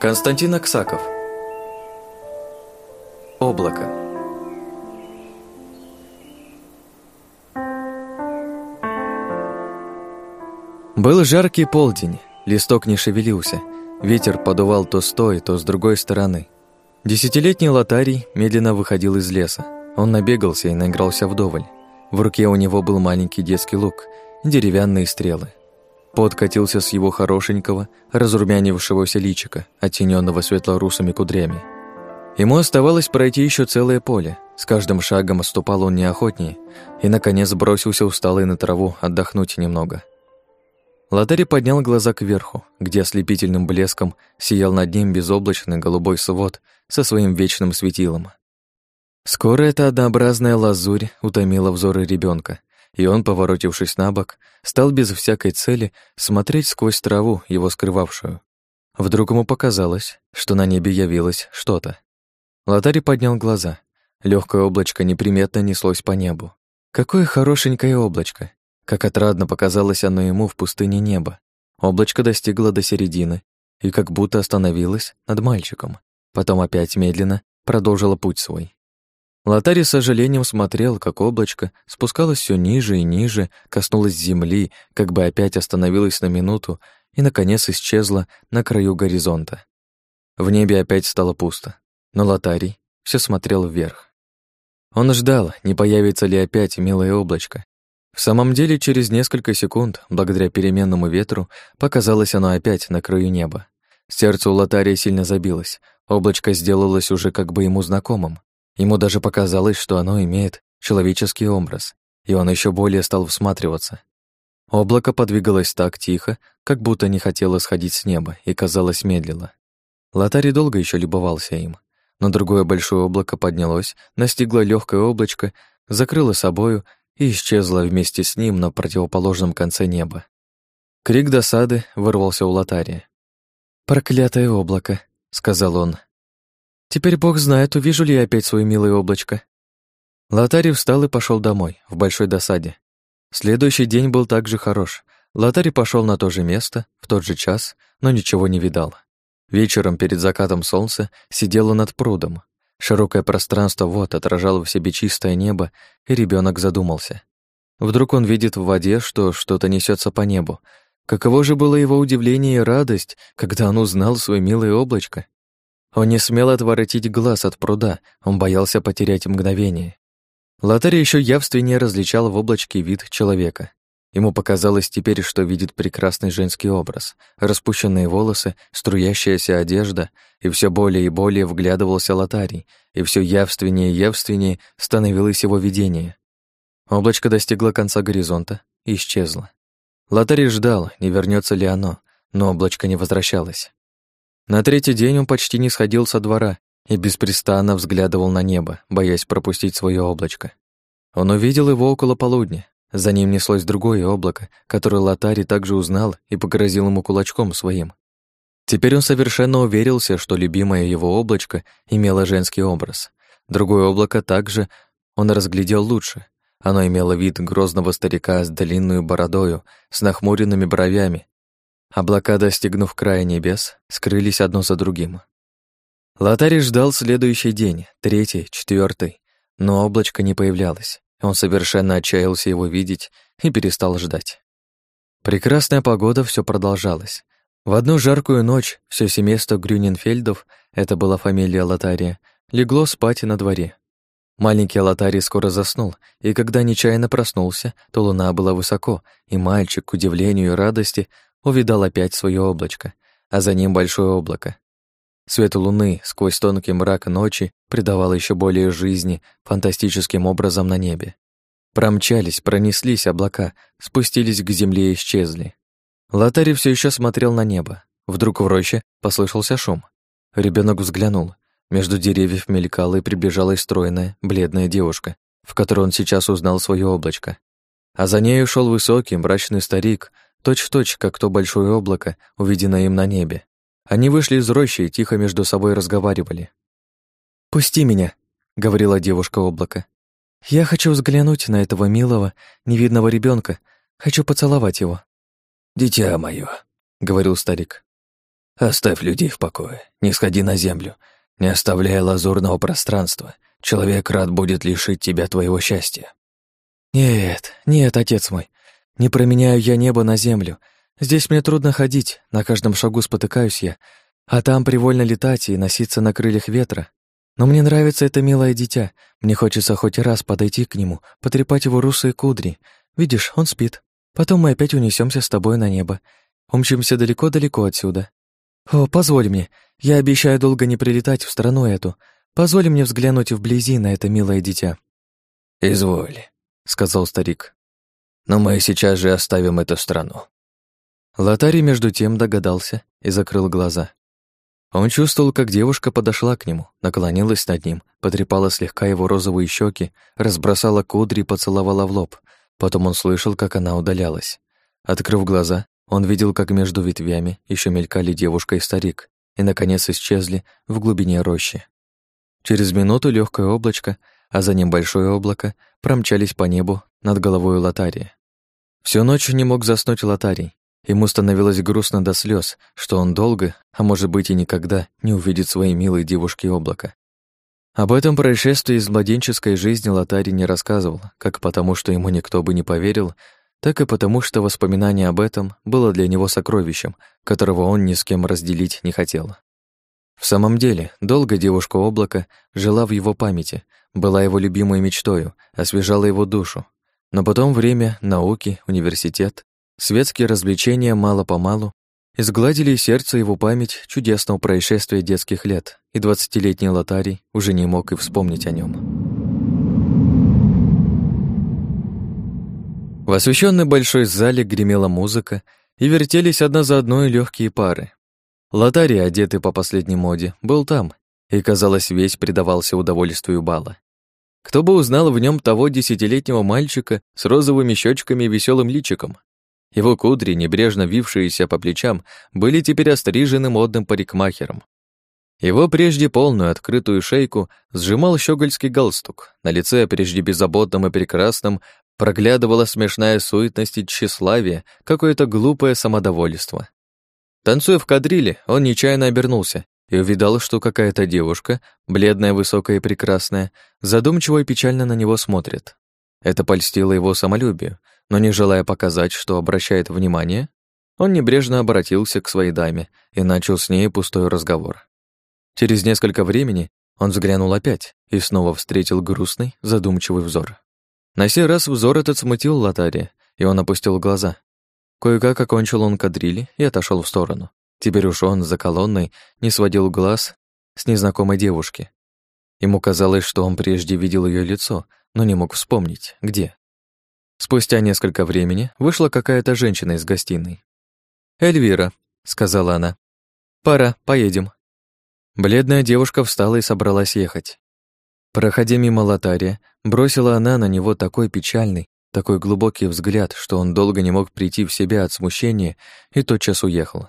Константин Аксаков Облако Был жаркий полдень, листок не шевелился, ветер подувал то с той, то с другой стороны. Десятилетний лотарий медленно выходил из леса. Он набегался и наигрался вдоволь. В руке у него был маленький детский лук, деревянные стрелы. Пот катился с его хорошенького, разрумянившегося личика, оттененного светло-русыми кудрями. Ему оставалось пройти еще целое поле. С каждым шагом оступал он неохотнее и, наконец, бросился усталый на траву отдохнуть немного. Лотари поднял глаза кверху, где ослепительным блеском сиял над ним безоблачный голубой свод со своим вечным светилом. Скоро эта однообразная лазурь утомила взоры ребенка, и он, поворотившись на бок, стал без всякой цели смотреть сквозь траву, его скрывавшую. Вдруг ему показалось, что на небе явилось что-то. Лотарь поднял глаза. Легкое облачко неприметно неслось по небу. Какое хорошенькое облачко! Как отрадно показалось оно ему в пустыне неба. Облачко достигло до середины и как будто остановилось над мальчиком. Потом опять медленно продолжило путь свой. Лотари с сожалением смотрел, как облачко спускалось все ниже и ниже, коснулось земли, как бы опять остановилось на минуту и, наконец, исчезло на краю горизонта. В небе опять стало пусто, но Лотарий все смотрел вверх. Он ждал, не появится ли опять милое облачко. В самом деле, через несколько секунд, благодаря переменному ветру, показалось оно опять на краю неба. Сердце у Лотария сильно забилось, облачко сделалось уже как бы ему знакомым. Ему даже показалось, что оно имеет человеческий образ, и он еще более стал всматриваться. Облако подвигалось так тихо, как будто не хотело сходить с неба и, казалось, медлило. Лотари долго еще любовался им, но другое большое облако поднялось, настигло легкое облачко, закрыло собою и исчезло вместе с ним на противоположном конце неба. Крик досады вырвался у Лотария. «Проклятое облако», — сказал он. Теперь бог знает, увижу ли я опять свое милое облачко. Лотарий встал и пошел домой, в большой досаде. Следующий день был также хорош. Лотарий пошел на то же место, в тот же час, но ничего не видал. Вечером перед закатом солнца сидела над прудом. Широкое пространство вот отражало в себе чистое небо, и ребенок задумался. Вдруг он видит в воде, что что-то несется по небу. Каково же было его удивление и радость, когда он узнал свое милое облачко. Он не смел отворотить глаз от пруда, он боялся потерять мгновение. Лотарь еще явственнее различал в облачке вид человека. Ему показалось теперь, что видит прекрасный женский образ, распущенные волосы, струящаяся одежда, и все более и более вглядывался Лотарий, и все явственнее и явственнее становилось его видение. Облачко достигло конца горизонта и исчезло. Лотарий ждал, не вернется ли оно, но облачко не возвращалось. На третий день он почти не сходил со двора и беспрестанно взглядывал на небо, боясь пропустить свое облачко. Он увидел его около полудня. За ним неслось другое облако, которое Лотари также узнал и погрозил ему кулачком своим. Теперь он совершенно уверился, что любимое его облачко имело женский образ. Другое облако также он разглядел лучше. Оно имело вид грозного старика с длинной бородою, с нахмуренными бровями Облака, достигнув края небес, скрылись одно за другим. Лотарий ждал следующий день, третий, четвертый, но облачко не появлялось. Он совершенно отчаялся его видеть и перестал ждать. Прекрасная погода все продолжалась. В одну жаркую ночь все семейство Грюненфельдов, это была фамилия Лотария, легло спать на дворе. Маленький Лотарий скоро заснул, и когда нечаянно проснулся, то луна была высоко, и мальчик, к удивлению и радости, увидал опять свое облачко, а за ним большое облако. Свет луны сквозь тонкий мрак ночи придавал еще более жизни фантастическим образом на небе. Промчались, пронеслись облака, спустились к земле и исчезли. Лотари все еще смотрел на небо. Вдруг в роще послышался шум. Ребенок взглянул. Между деревьев мелькала и приближалась стройная, бледная девушка, в которой он сейчас узнал свое облачко. А за нею шел высокий, мрачный старик Точь-в-точь, как то большое облако, увиденное им на небе. Они вышли из рощи и тихо между собой разговаривали. «Пусти меня», — говорила девушка-облако. «Я хочу взглянуть на этого милого, невидного ребенка. Хочу поцеловать его». «Дитя мое», — говорил старик. Оставь людей в покое, не сходи на землю, не оставляя лазурного пространства. Человек рад будет лишить тебя твоего счастья. Нет, нет, отец мой, не променяю я небо на землю. Здесь мне трудно ходить, на каждом шагу спотыкаюсь я, а там привольно летать и носиться на крыльях ветра. Но мне нравится это милое дитя. Мне хочется хоть раз подойти к нему, потрепать его русые кудри. Видишь, он спит. Потом мы опять унесемся с тобой на небо. Умчимся далеко-далеко отсюда. О, позволь мне. Я обещаю долго не прилетать в страну эту. Позволь мне взглянуть вблизи на это милое дитя. Изволь, сказал старик. Но мы сейчас же оставим эту страну. Лотари между тем догадался и закрыл глаза. Он чувствовал, как девушка подошла к нему, наклонилась над ним, потрепала слегка его розовые щеки, разбросала кудри и поцеловала в лоб. Потом он слышал, как она удалялась. Открыв глаза, он видел, как между ветвями еще мелькали девушка и старик, и, наконец, исчезли в глубине рощи. Через минуту легкое облачко, а за ним большое облако, промчались по небу над головой Лотария. Всю ночь не мог заснуть Лотарий. Ему становилось грустно до слез, что он долго, а может быть и никогда, не увидит своей милой девушки облака. Об этом происшествии из младенческой жизни Лотарий не рассказывал, как потому, что ему никто бы не поверил, так и потому, что воспоминание об этом было для него сокровищем, которого он ни с кем разделить не хотел. В самом деле, долго девушка облака жила в его памяти, была его любимой мечтою, освежала его душу. Но потом время, науки, университет, светские развлечения мало-помалу изгладили из сердца его память чудесного происшествия детских лет, и двадцатилетний лотарий уже не мог и вспомнить о нем. В освещенной большой зале гремела музыка, и вертелись одна за одной легкие пары. Лотарий, одетый по последней моде, был там, и, казалось, весь предавался удовольствию бала. Кто бы узнал в нем того десятилетнего мальчика с розовыми щечками и веселым личиком? Его кудри, небрежно вившиеся по плечам, были теперь острижены модным парикмахером. Его прежде полную открытую шейку сжимал щегольский галстук. На лице, прежде беззаботном и прекрасном, проглядывала смешная суетность и тщеславие, какое-то глупое самодовольство. Танцуя в кадриле, он нечаянно обернулся и увидал, что какая-то девушка, бледная, высокая и прекрасная, задумчиво и печально на него смотрит. Это польстило его самолюбию, но не желая показать, что обращает внимание, он небрежно обратился к своей даме и начал с ней пустой разговор. Через несколько времени он взглянул опять и снова встретил грустный, задумчивый взор. На сей раз взор этот смутил Лотария, и он опустил глаза. Кое-как окончил он кадрили и отошел в сторону. Теперь уж он за колонной не сводил глаз с незнакомой девушки. Ему казалось, что он прежде видел ее лицо, но не мог вспомнить, где. Спустя несколько времени вышла какая-то женщина из гостиной. «Эльвира», — сказала она, — «пора, поедем». Бледная девушка встала и собралась ехать. Проходя мимо лотария, бросила она на него такой печальный, такой глубокий взгляд, что он долго не мог прийти в себя от смущения и тотчас уехал.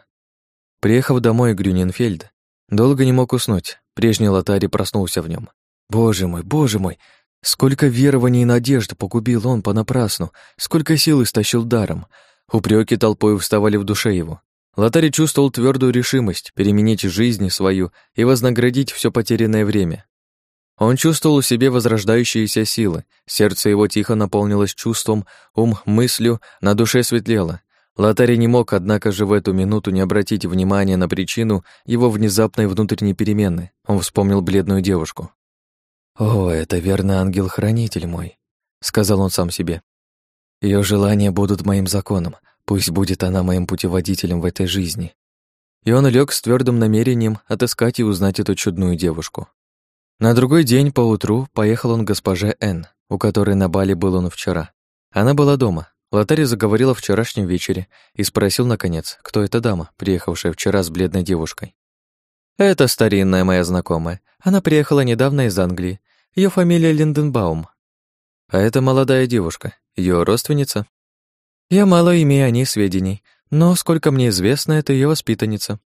Приехав домой Грюненфельд, долго не мог уснуть. Прежний лотарий проснулся в нем. Боже мой, боже мой, сколько верований и надежд погубил он понапрасну, сколько сил истощил даром. Упреки толпой вставали в душе его. Лотарий чувствовал твердую решимость переменить жизнь свою и вознаградить все потерянное время. Он чувствовал в себе возрождающиеся силы, сердце его тихо наполнилось чувством, ум мыслью, на душе светлело. Лотарий не мог, однако же, в эту минуту не обратить внимания на причину его внезапной внутренней перемены. Он вспомнил бледную девушку. «О, это верно ангел-хранитель мой», — сказал он сам себе. Ее желания будут моим законом, пусть будет она моим путеводителем в этой жизни». И он лег с твердым намерением отыскать и узнать эту чудную девушку. На другой день поутру поехал он к госпоже Н, у которой на бале был он вчера. Она была дома, Лотари заговорил о вчерашнем вечере и спросил, наконец, кто эта дама, приехавшая вчера с бледной девушкой. «Это старинная моя знакомая. Она приехала недавно из Англии. Ее фамилия Линденбаум. А это молодая девушка, ее родственница. Я мало имею о ней сведений, но, сколько мне известно, это ее воспитанница.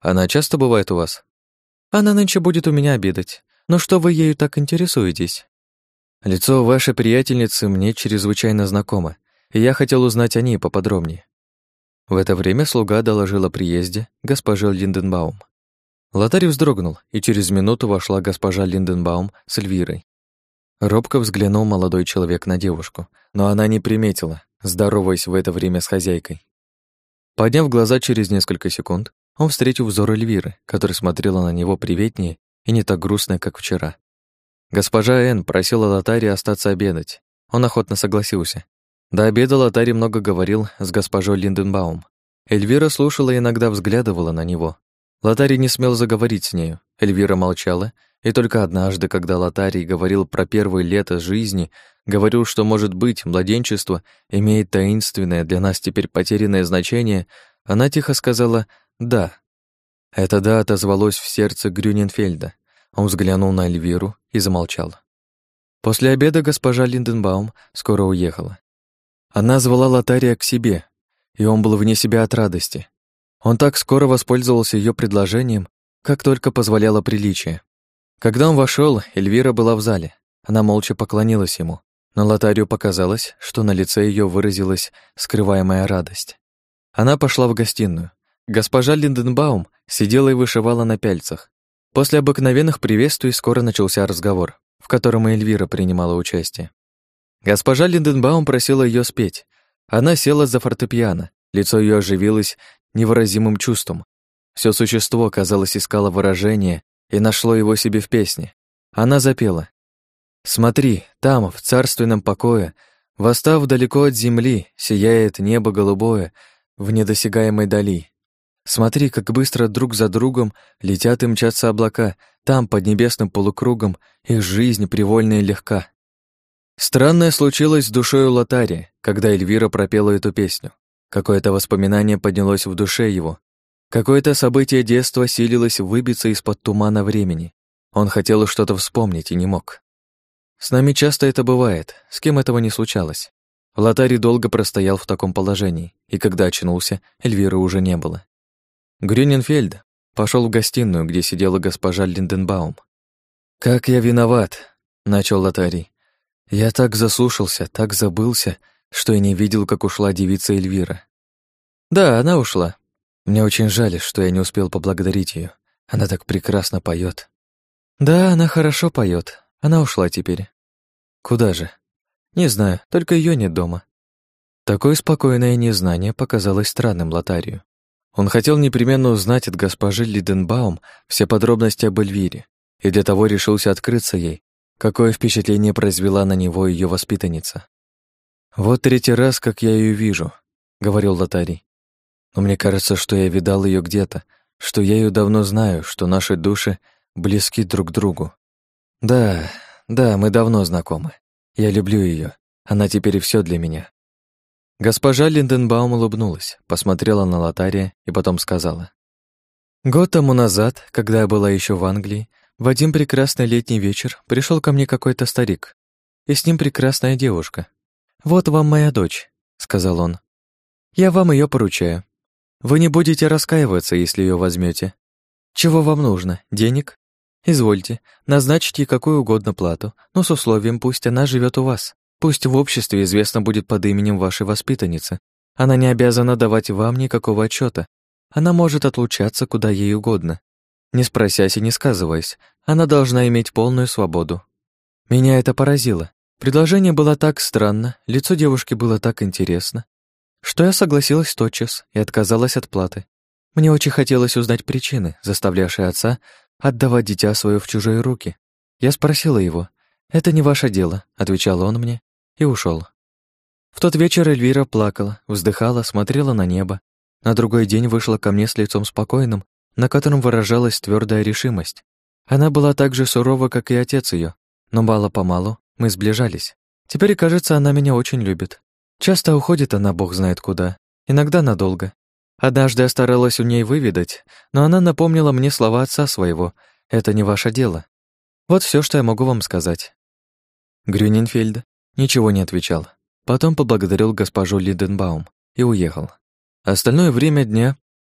Она часто бывает у вас? Она нынче будет у меня обедать. Но что вы ею так интересуетесь? Лицо вашей приятельницы мне чрезвычайно знакомо и я хотел узнать о ней поподробнее. В это время слуга доложил о приезде госпожи Линденбаум. Лотарь вздрогнул, и через минуту вошла госпожа Линденбаум с Эльвирой. Робко взглянул молодой человек на девушку, но она не приметила, здороваясь в это время с хозяйкой. Подняв глаза через несколько секунд, он встретил взор Эльвиры, которая смотрела на него приветнее и не так грустно, как вчера. Госпожа Н просила Лотари остаться обедать. Он охотно согласился. До обеда Лотари много говорил с госпожой Линденбаум. Эльвира слушала и иногда взглядывала на него. Лотари не смел заговорить с нею. Эльвира молчала, и только однажды, когда Лотарий говорил про первое лето жизни, говорил, что, может быть, младенчество имеет таинственное для нас теперь потерянное значение, она тихо сказала «да». Это «да» отозвалось в сердце Грюненфельда. Он взглянул на Эльвиру и замолчал. После обеда госпожа Линденбаум скоро уехала. Она звала Лотария к себе, и он был вне себя от радости. Он так скоро воспользовался ее предложением, как только позволяло приличие. Когда он вошел, Эльвира была в зале. Она молча поклонилась ему, но Лотарию показалось, что на лице ее выразилась скрываемая радость. Она пошла в гостиную. Госпожа Линденбаум сидела и вышивала на пяльцах. После обыкновенных приветствий скоро начался разговор, в котором и Эльвира принимала участие. Госпожа Линденбаум просила ее спеть. Она села за фортепиано, лицо ее оживилось невыразимым чувством. Все существо, казалось, искало выражение и нашло его себе в песне. Она запела. «Смотри, там, в царственном покое, восстав далеко от земли, сияет небо голубое в недосягаемой дали. Смотри, как быстро друг за другом летят и мчатся облака, там, под небесным полукругом, их жизнь привольна и легка. Странное случилось с душой Лотари, когда Эльвира пропела эту песню. Какое-то воспоминание поднялось в душе его. Какое-то событие детства силилось выбиться из-под тумана времени. Он хотел что-то вспомнить и не мог. С нами часто это бывает, с кем этого не случалось. Лотари долго простоял в таком положении, и когда очнулся, Эльвиры уже не было. Грюненфельд пошел в гостиную, где сидела госпожа Линденбаум. «Как я виноват!» — начал Лотарий. Я так заслушался, так забылся, что и не видел, как ушла девица Эльвира. Да, она ушла. Мне очень жаль, что я не успел поблагодарить ее. Она так прекрасно поет. Да, она хорошо поет. Она ушла теперь. Куда же? Не знаю, только ее нет дома. Такое спокойное незнание показалось странным Лотарию. Он хотел непременно узнать от госпожи Лиденбаум все подробности об Эльвире, и для того решился открыться ей, Какое впечатление произвела на него ее воспитанница. «Вот третий раз, как я ее вижу», — говорил Лотарий. «Но мне кажется, что я видал ее где-то, что я ее давно знаю, что наши души близки друг к другу. Да, да, мы давно знакомы. Я люблю ее. Она теперь все для меня». Госпожа Линденбаум улыбнулась, посмотрела на Лотария и потом сказала. «Год тому назад, когда я была еще в Англии, в один прекрасный летний вечер пришел ко мне какой-то старик, и с ним прекрасная девушка. «Вот вам моя дочь», — сказал он. «Я вам ее поручаю. Вы не будете раскаиваться, если ее возьмете. Чего вам нужно? Денег? Извольте, назначьте какую угодно плату, но с условием пусть она живет у вас. Пусть в обществе известно будет под именем вашей воспитанницы. Она не обязана давать вам никакого отчета. Она может отлучаться куда ей угодно. Не спросясь и не сказываясь, она должна иметь полную свободу. Меня это поразило. Предложение было так странно, лицо девушки было так интересно, что я согласилась тотчас и отказалась от платы. Мне очень хотелось узнать причины, заставлявшие отца отдавать дитя свое в чужие руки. Я спросила его. «Это не ваше дело», — отвечал он мне, и ушел. В тот вечер Эльвира плакала, вздыхала, смотрела на небо. На другой день вышла ко мне с лицом спокойным, на котором выражалась твердая решимость. Она была так же сурова, как и отец ее, но мало-помалу мы сближались. Теперь, кажется, она меня очень любит. Часто уходит она бог знает куда, иногда надолго. Однажды я старалась у ней выведать, но она напомнила мне слова отца своего «это не ваше дело». Вот все, что я могу вам сказать. Грюнинфельд ничего не отвечал. Потом поблагодарил госпожу Лиденбаум и уехал. Остальное время дня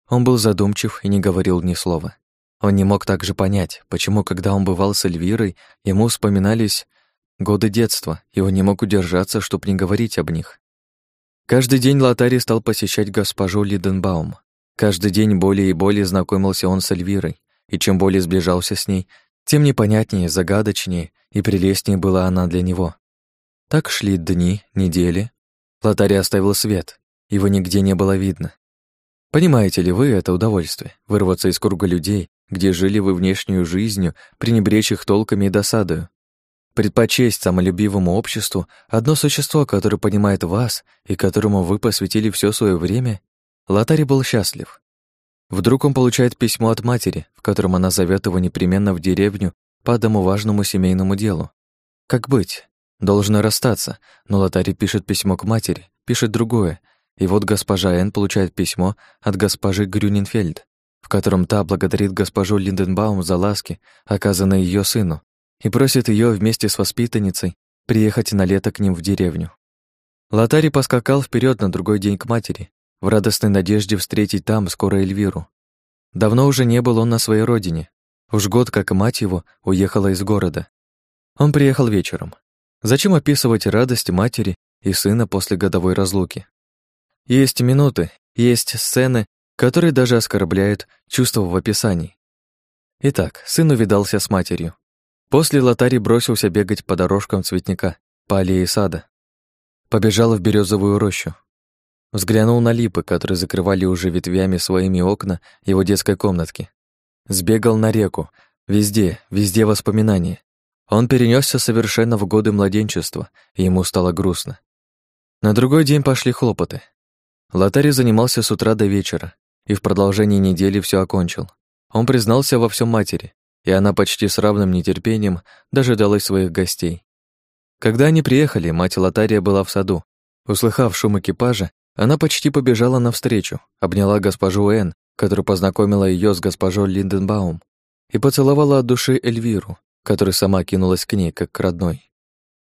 он был задумчив и не говорил ни слова. Он не мог также понять, почему, когда он бывал с Эльвирой, ему вспоминались годы детства, и он не мог удержаться, чтобы не говорить об них. Каждый день Лотарий стал посещать госпожу Лиденбаум. Каждый день более и более знакомился он с Эльвирой, и чем более сближался с ней, тем непонятнее, загадочнее и прелестнее была она для него. Так шли дни, недели. Лотарий оставил свет, его нигде не было видно. Понимаете ли вы это удовольствие, вырваться из круга людей, где жили вы внешнюю жизнью, пренебречь их толками и досадою? Предпочесть самолюбивому обществу одно существо, которое понимает вас и которому вы посвятили все свое время? Лотарий был счастлив. Вдруг он получает письмо от матери, в котором она зовет его непременно в деревню по одному важному семейному делу. Как быть? Должно расстаться, но Лотарий пишет письмо к матери, пишет другое, и вот госпожа Н получает письмо от госпожи Грюнинфельд, в котором та благодарит госпожу Линденбаум за ласки, оказанные ее сыну, и просит ее вместе с воспитанницей приехать на лето к ним в деревню. Лотарий поскакал вперед на другой день к матери, в радостной надежде встретить там скоро Эльвиру. Давно уже не был он на своей родине. Уж год, как мать его, уехала из города. Он приехал вечером. Зачем описывать радость матери и сына после годовой разлуки? Есть минуты, есть сцены, которые даже оскорбляют чувства в описании. Итак, сын увидался с матерью. После Лотарий бросился бегать по дорожкам цветника, по аллее сада. Побежал в березовую рощу. Взглянул на липы, которые закрывали уже ветвями своими окна его детской комнатки. Сбегал на реку. Везде, везде воспоминания. Он перенесся совершенно в годы младенчества, и ему стало грустно. На другой день пошли хлопоты. Лотарий занимался с утра до вечера, и в продолжении недели все окончил. Он признался во всем матери, и она почти с равным нетерпением дожидалась своих гостей. Когда они приехали, мать Лотария была в саду. Услыхав шум экипажа, она почти побежала навстречу, обняла госпожу Н, которая познакомила ее с госпожой Линденбаум, и поцеловала от души Эльвиру, которая сама кинулась к ней, как к родной.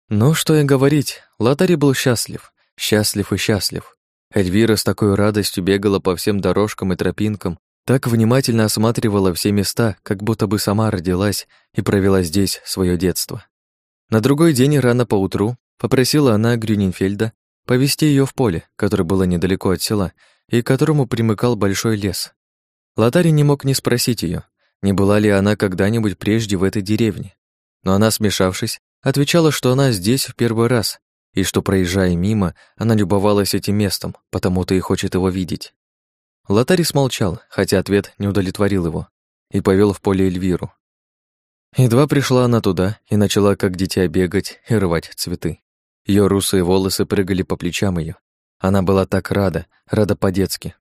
Ну, что и говорить, Лотарий был счастлив, счастлив и счастлив. Эльвира с такой радостью бегала по всем дорожкам и тропинкам, так внимательно осматривала все места, как будто бы сама родилась и провела здесь свое детство. На другой день рано поутру попросила она Грюнинфельда повести ее в поле, которое было недалеко от села и к которому примыкал большой лес. Лотарий не мог не спросить ее, не была ли она когда-нибудь прежде в этой деревне. Но она, смешавшись, отвечала, что она здесь в первый раз и что, проезжая мимо, она любовалась этим местом, потому-то и хочет его видеть. Лотарий смолчал, хотя ответ не удовлетворил его, и повел в поле Эльвиру. Едва пришла она туда и начала, как дитя, бегать и рвать цветы. Ее русые волосы прыгали по плечам ее. Она была так рада, рада по-детски.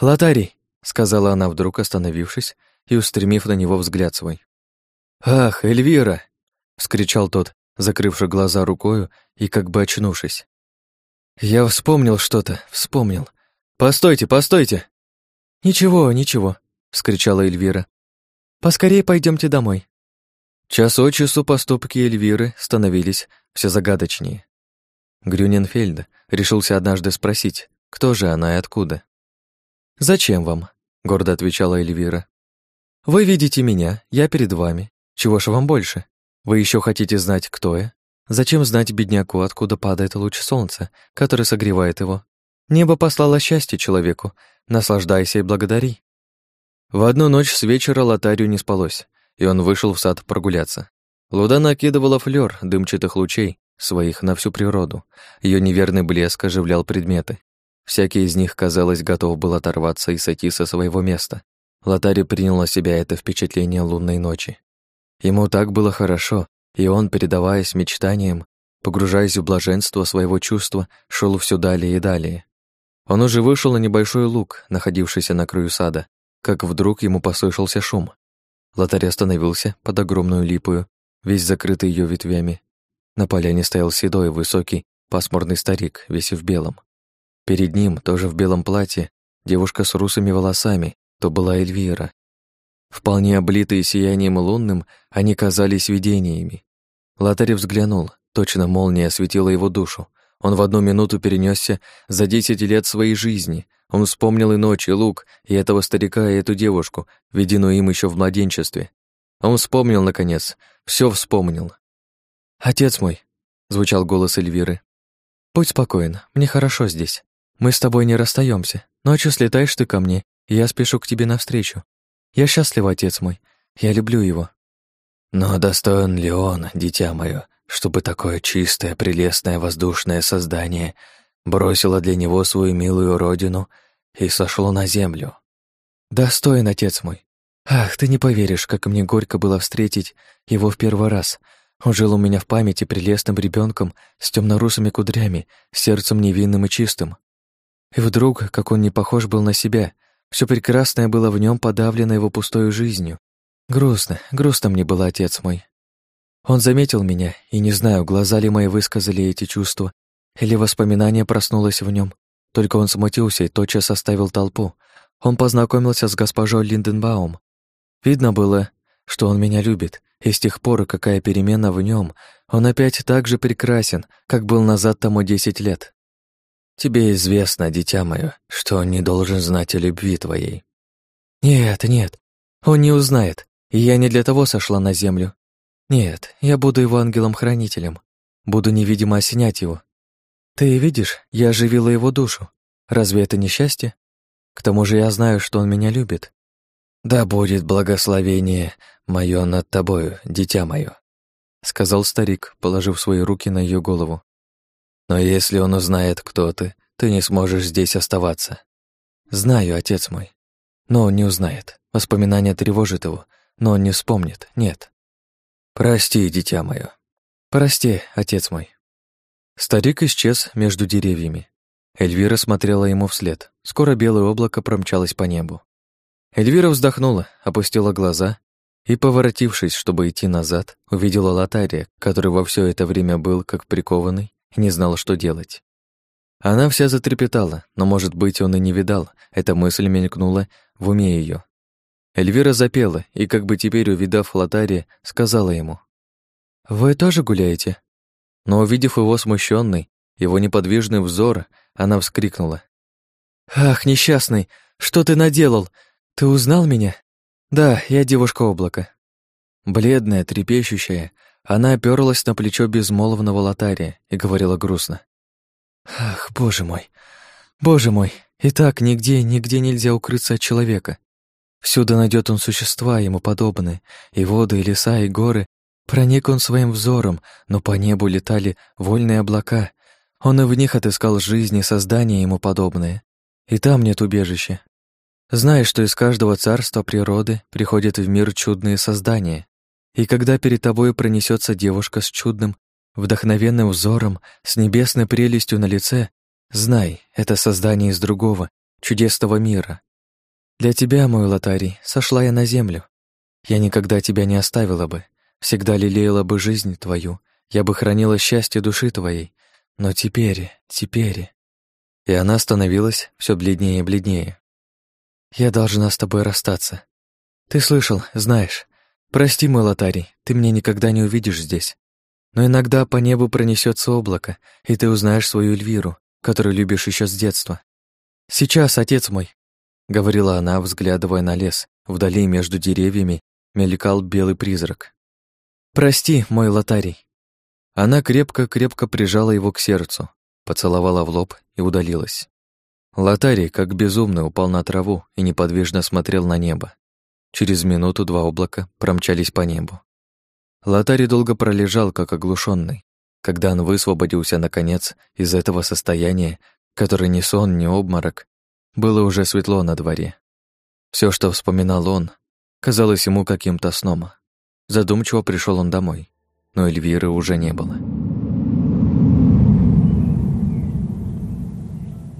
«Лотарий!» — сказала она вдруг, остановившись и устремив на него взгляд свой. «Ах, Эльвира!» — вскричал тот, закрывший глаза рукою и как бы очнувшись. «Я вспомнил что-то, вспомнил. Постойте, постойте!» «Ничего, ничего», — вскричала Эльвира. «Поскорее пойдемте домой». Час от часу поступки Эльвиры становились все загадочнее. Грюненфельд решился однажды спросить, кто же она и откуда. «Зачем вам?» — гордо отвечала Эльвира. «Вы видите меня, я перед вами. Чего ж вам больше? Вы еще хотите знать, кто я? Зачем знать бедняку, откуда падает луч солнца, который согревает его? Небо послало счастье человеку. Наслаждайся и благодари. В одну ночь с вечера Лотарию не спалось, и он вышел в сад прогуляться. Луда накидывала флёр дымчатых лучей своих на всю природу. Ее неверный блеск оживлял предметы. Всякий из них, казалось, готов был оторваться и сойти со своего места. Лотари принял на себя это впечатление лунной ночи. Ему так было хорошо, и он, передаваясь мечтаниям, погружаясь в блаженство своего чувства, шел все далее и далее. Он уже вышел на небольшой луг, находившийся на краю сада, как вдруг ему послышался шум. Лотарь остановился под огромную липою, весь закрытый ее ветвями. На поляне стоял седой, высокий, пасмурный старик, весь в белом. Перед ним, тоже в белом платье, девушка с русыми волосами, то была Эльвира, Вполне облитые сиянием лунным, они казались видениями. Лотарь взглянул, точно молния осветила его душу. Он в одну минуту перенесся за десять лет своей жизни. Он вспомнил и ночь, и лук, и этого старика, и эту девушку, виденную им еще в младенчестве. Он вспомнил, наконец, все вспомнил. «Отец мой», — звучал голос Эльвиры. Будь спокоен, мне хорошо здесь. Мы с тобой не расстаемся. Ночью слетаешь ты ко мне, и я спешу к тебе навстречу. Я счастлива, отец мой. Я люблю его. Но достоин ли он, дитя мое, чтобы такое чистое, прелестное воздушное создание бросило для него свою милую родину и сошло на землю? Достоин, отец мой. Ах, ты не поверишь, как мне горько было встретить его в первый раз. Он жил у меня в памяти прелестным ребенком с темно-русыми кудрями, сердцем невинным и чистым. И вдруг, как он не похож был на себя, все прекрасное было в нем подавлено его пустой жизнью. Грустно, грустно мне было, отец мой. Он заметил меня, и не знаю, глаза ли мои высказали эти чувства, или воспоминание проснулось в нем. Только он смутился и тотчас оставил толпу. Он познакомился с госпожой Линденбаум. Видно было, что он меня любит, и с тех пор, какая перемена в нем, он опять так же прекрасен, как был назад тому десять лет. Тебе известно, дитя мое, что он не должен знать о любви твоей. Нет, нет, он не узнает, я не для того сошла на землю. Нет, я буду его ангелом-хранителем, буду невидимо осенять его. Ты видишь, я оживила его душу. Разве это не счастье? К тому же я знаю, что он меня любит. Да будет благословение мое над тобою, дитя мое, сказал старик, положив свои руки на ее голову. Но если он узнает, кто ты, ты не сможешь здесь оставаться. Знаю, отец мой. Но он не узнает. Воспоминания тревожат его, но он не вспомнит, нет. Прости, дитя мое. Прости, отец мой. Старик исчез между деревьями. Эльвира смотрела ему вслед. Скоро белое облако промчалось по небу. Эльвира вздохнула, опустила глаза и, поворотившись, чтобы идти назад, увидела Лотария, который во все это время был как прикованный не знал, что делать. Она вся затрепетала, но, может быть, он и не видал. Эта мысль мелькнула в уме ее. Эльвира запела и, как бы теперь увидав Лотария, сказала ему. «Вы тоже гуляете?» Но, увидев его смущенный, его неподвижный взор, она вскрикнула. «Ах, несчастный, что ты наделал? Ты узнал меня?» «Да, я девушка-облако». Бледная, трепещущая, она оперлась на плечо безмолвного лотария и говорила грустно. «Ах, боже мой, боже мой, и так нигде, нигде нельзя укрыться от человека. Всюду найдет он существа ему подобные, и воды, и леса, и горы. Проник он своим взором, но по небу летали вольные облака. Он и в них отыскал жизни создания ему подобные. И там нет убежища. Знаешь, что из каждого царства природы приходят в мир чудные создания. И когда перед тобой пронесется девушка с чудным, вдохновенным взором, с небесной прелестью на лице, знай, это создание из другого, чудесного мира. Для тебя, мой лотарий, сошла я на землю. Я никогда тебя не оставила бы, всегда лелеяла бы жизнь твою, я бы хранила счастье души твоей. Но теперь, теперь... И она становилась все бледнее и бледнее. Я должна с тобой расстаться. Ты слышал, знаешь, Прости, мой лотарий, ты меня никогда не увидишь здесь. Но иногда по небу пронесется облако, и ты узнаешь свою Эльвиру, которую любишь еще с детства. Сейчас, отец мой, говорила она, взглядывая на лес. Вдали между деревьями мелькал белый призрак. Прости, мой лотарий. Она крепко-крепко прижала его к сердцу, поцеловала в лоб и удалилась. Лотарий, как безумный, упал на траву и неподвижно смотрел на небо. Через минуту два облака промчались по небу. Лотари долго пролежал, как оглушенный. Когда он высвободился, наконец, из этого состояния, которое ни сон, ни обморок, было уже светло на дворе. Все, что вспоминал он, казалось ему каким-то сном. Задумчиво пришел он домой, но Эльвиры уже не было.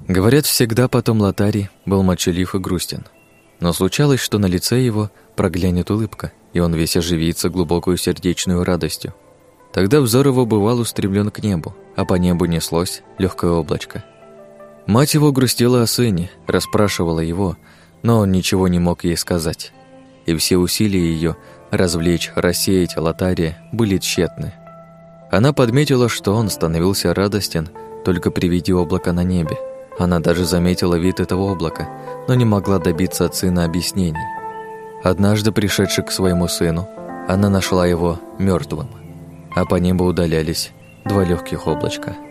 Говорят, всегда потом Лотари был молчалив и грустен. Но случалось, что на лице его проглянет улыбка, и он весь оживится глубокую сердечную радостью. Тогда взор его бывал устремлен к небу, а по небу неслось легкое облачко. Мать его грустила о сыне, расспрашивала его, но он ничего не мог ей сказать. И все усилия ее развлечь, рассеять Лотария были тщетны. Она подметила, что он становился радостен только при виде облака на небе, она даже заметила вид этого облака, но не могла добиться от сына объяснений. Однажды, пришедши к своему сыну, она нашла его мертвым, а по небу удалялись два легких облачка –